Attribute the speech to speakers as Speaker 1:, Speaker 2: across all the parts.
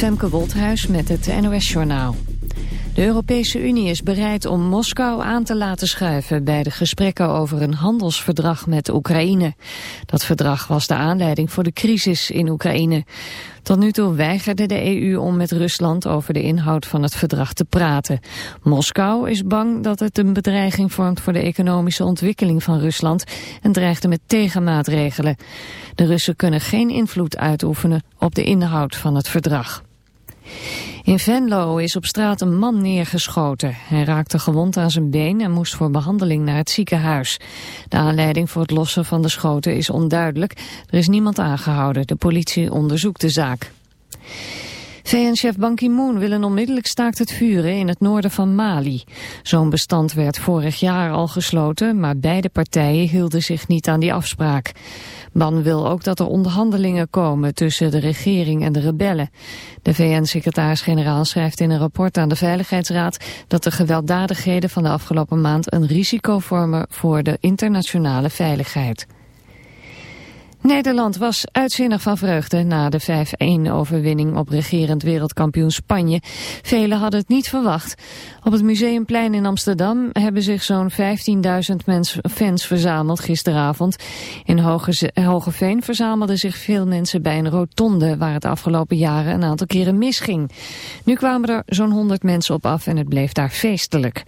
Speaker 1: Femke Wolthuis met het NOS-journaal. De Europese Unie is bereid om Moskou aan te laten schuiven bij de gesprekken over een handelsverdrag met Oekraïne. Dat verdrag was de aanleiding voor de crisis in Oekraïne. Tot nu toe weigerde de EU om met Rusland over de inhoud van het verdrag te praten. Moskou is bang dat het een bedreiging vormt voor de economische ontwikkeling van Rusland en dreigde met tegenmaatregelen. De Russen kunnen geen invloed uitoefenen op de inhoud van het verdrag. In Venlo is op straat een man neergeschoten. Hij raakte gewond aan zijn been en moest voor behandeling naar het ziekenhuis. De aanleiding voor het lossen van de schoten is onduidelijk. Er is niemand aangehouden. De politie onderzoekt de zaak. VN-chef Ban Ki-moon wil een onmiddellijk staakt het vuren in het noorden van Mali. Zo'n bestand werd vorig jaar al gesloten, maar beide partijen hielden zich niet aan die afspraak. Ban wil ook dat er onderhandelingen komen tussen de regering en de rebellen. De VN-secretaris-generaal schrijft in een rapport aan de Veiligheidsraad dat de gewelddadigheden van de afgelopen maand een risico vormen voor de internationale veiligheid. Nederland was uitzinnig van vreugde na de 5-1-overwinning op regerend wereldkampioen Spanje. Velen hadden het niet verwacht. Op het Museumplein in Amsterdam hebben zich zo'n 15.000 fans verzameld gisteravond. In Hoge Hogeveen verzamelden zich veel mensen bij een rotonde waar het afgelopen jaren een aantal keren misging. Nu kwamen er zo'n 100 mensen op af en het bleef daar feestelijk.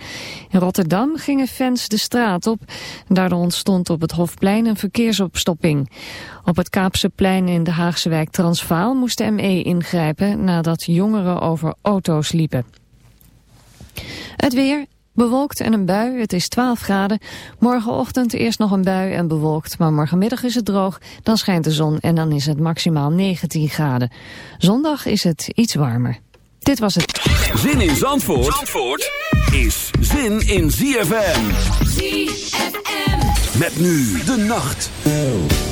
Speaker 1: In Rotterdam gingen fans de straat op. Daardoor ontstond op het Hofplein een verkeersopstopping. Op het Kaapseplein in de Haagse wijk Transvaal moest de ME ingrijpen nadat jongeren over auto's liepen. Het weer, bewolkt en een bui, het is 12 graden. Morgenochtend eerst nog een bui en bewolkt, maar morgenmiddag is het droog. Dan schijnt de zon en dan is het maximaal 19 graden. Zondag is het iets warmer. Dit was het.
Speaker 2: Zin in Zandvoort, Zandvoort is zin in ZFM. ZFM. Met nu de nacht.
Speaker 3: Baby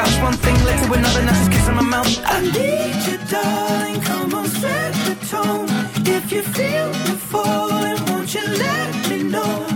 Speaker 3: One thing led to another, now just kissing my mouth. I need you, darling. Come on, set the tone. If you feel me falling, won't you let me know?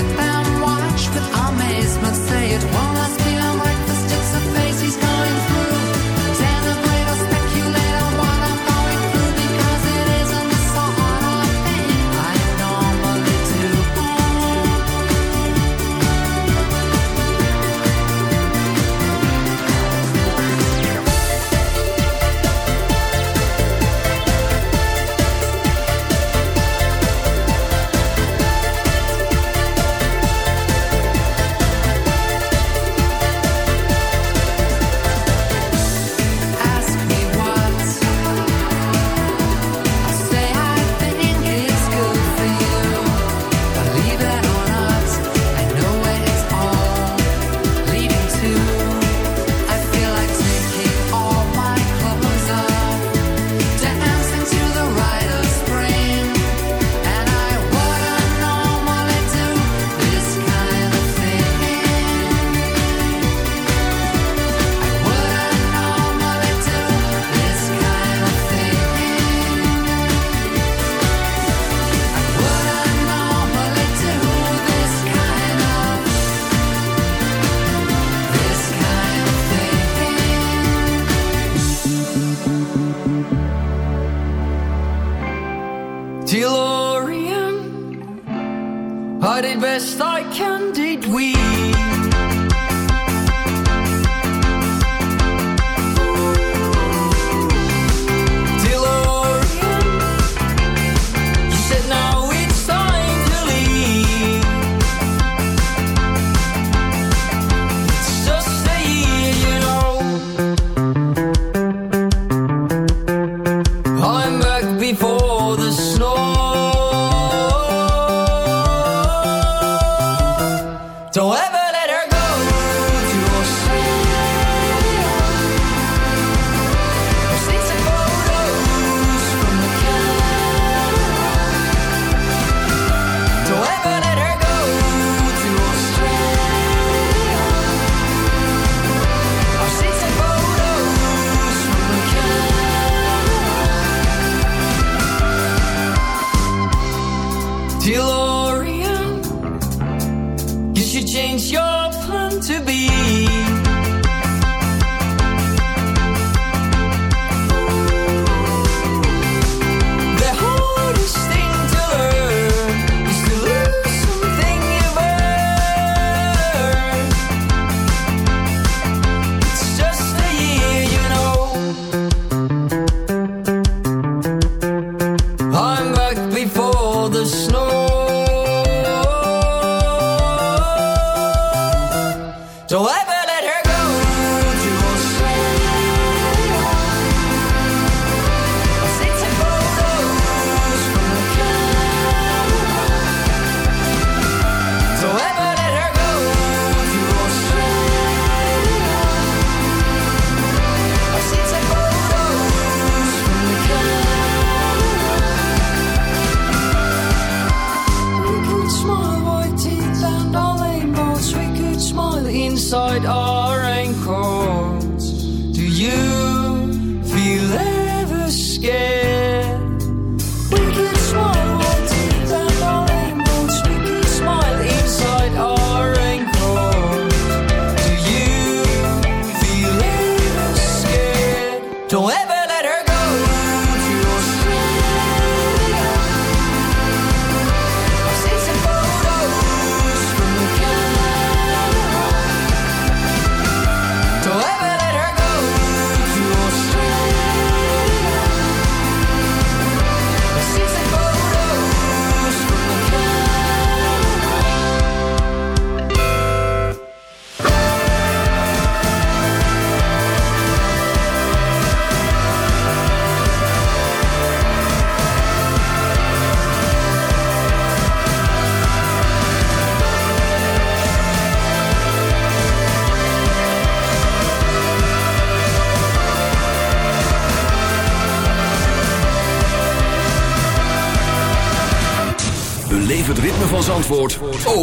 Speaker 3: Let them watch with amazement, say it
Speaker 2: won't.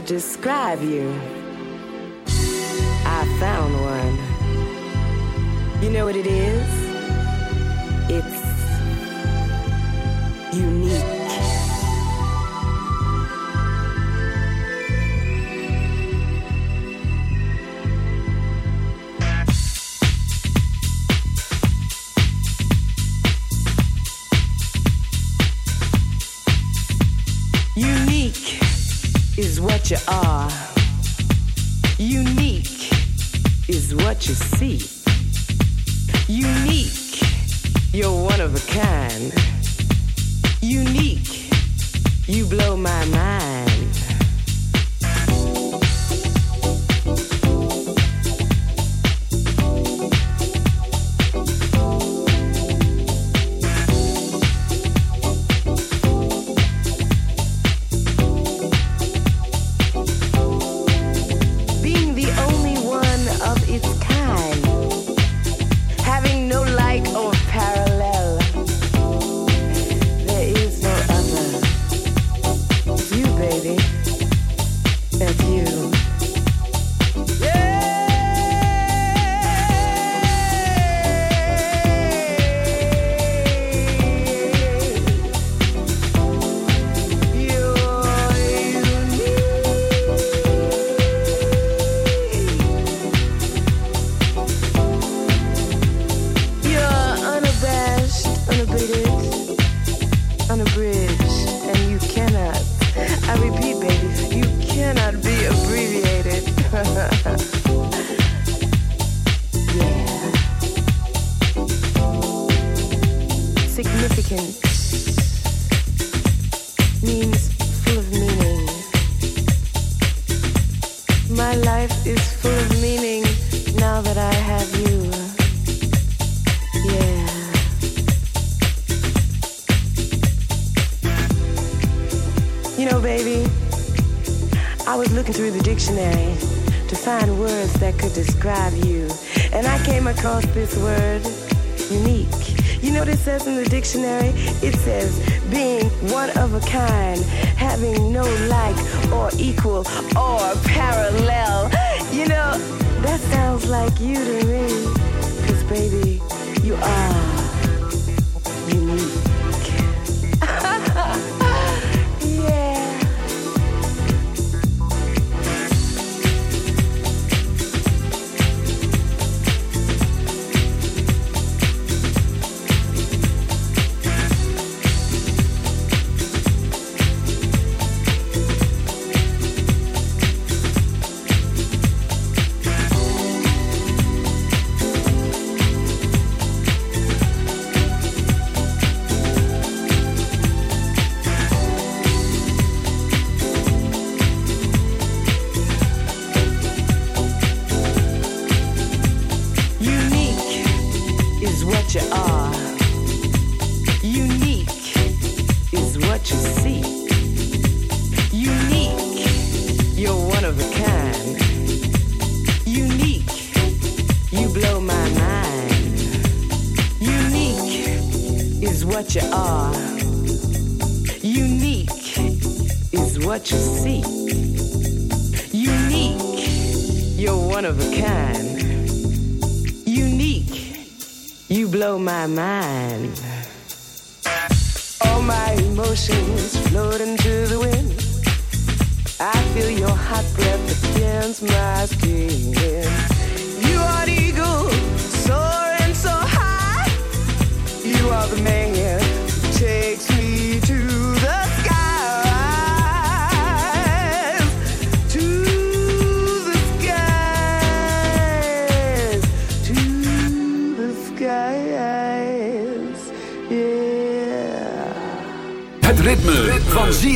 Speaker 4: to
Speaker 5: describe you. You blow my mind. baby, you are.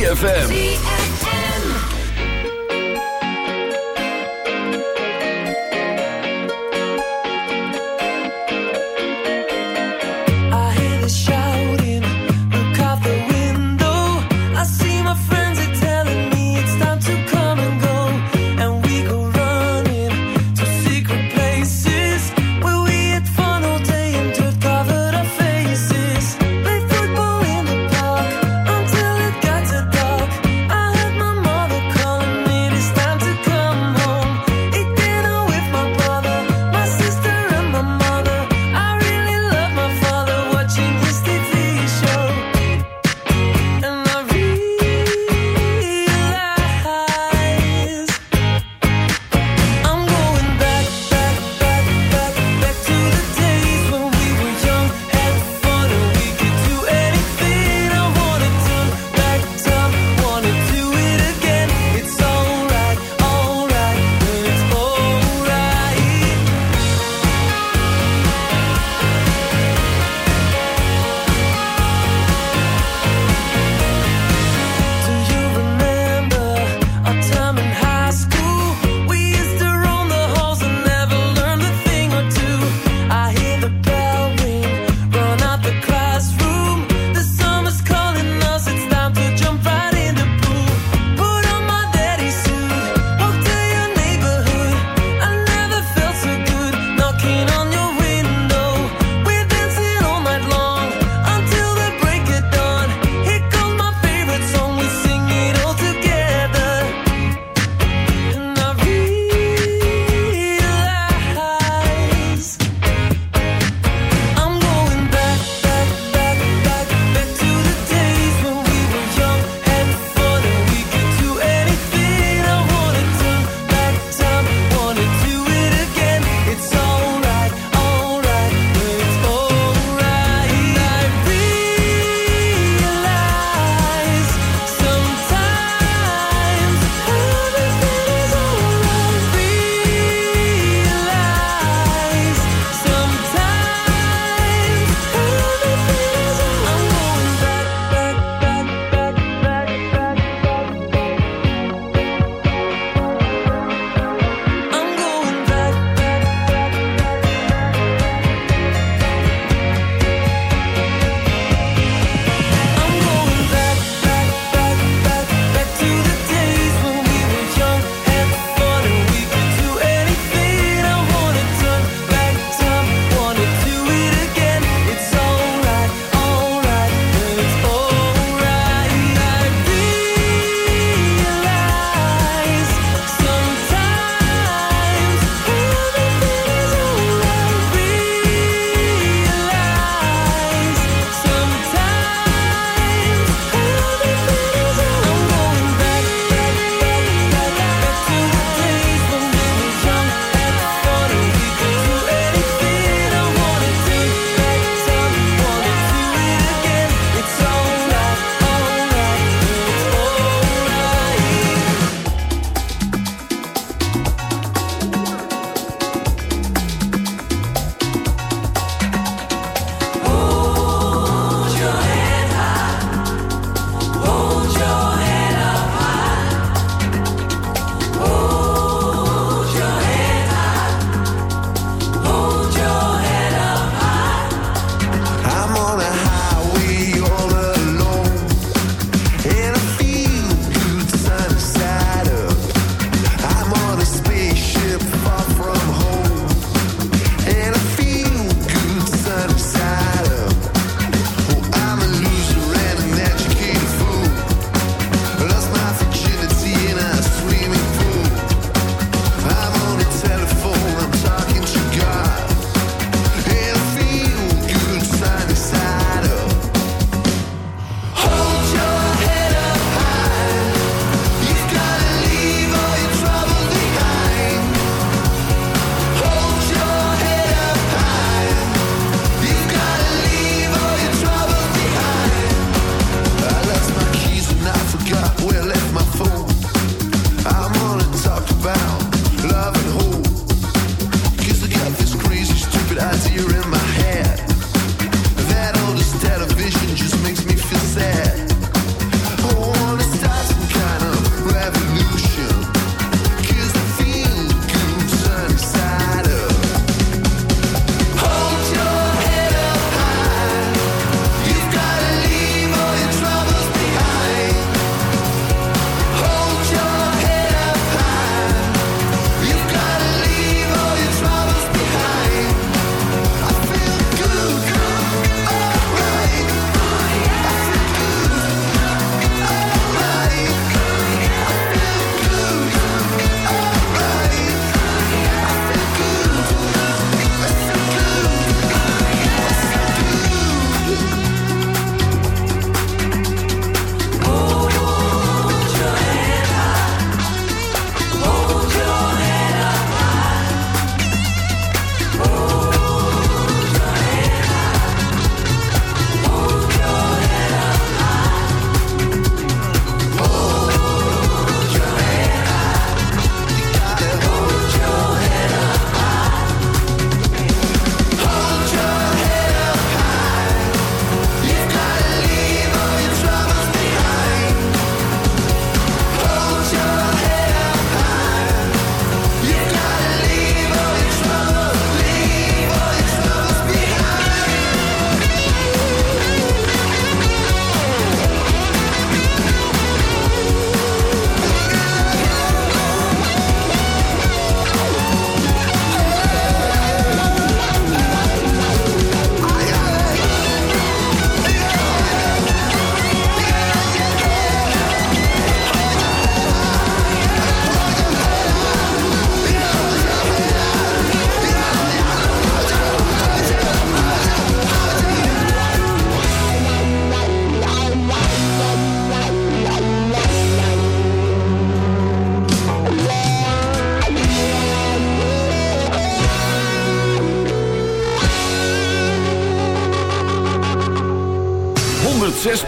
Speaker 6: ZFM.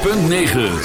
Speaker 7: .9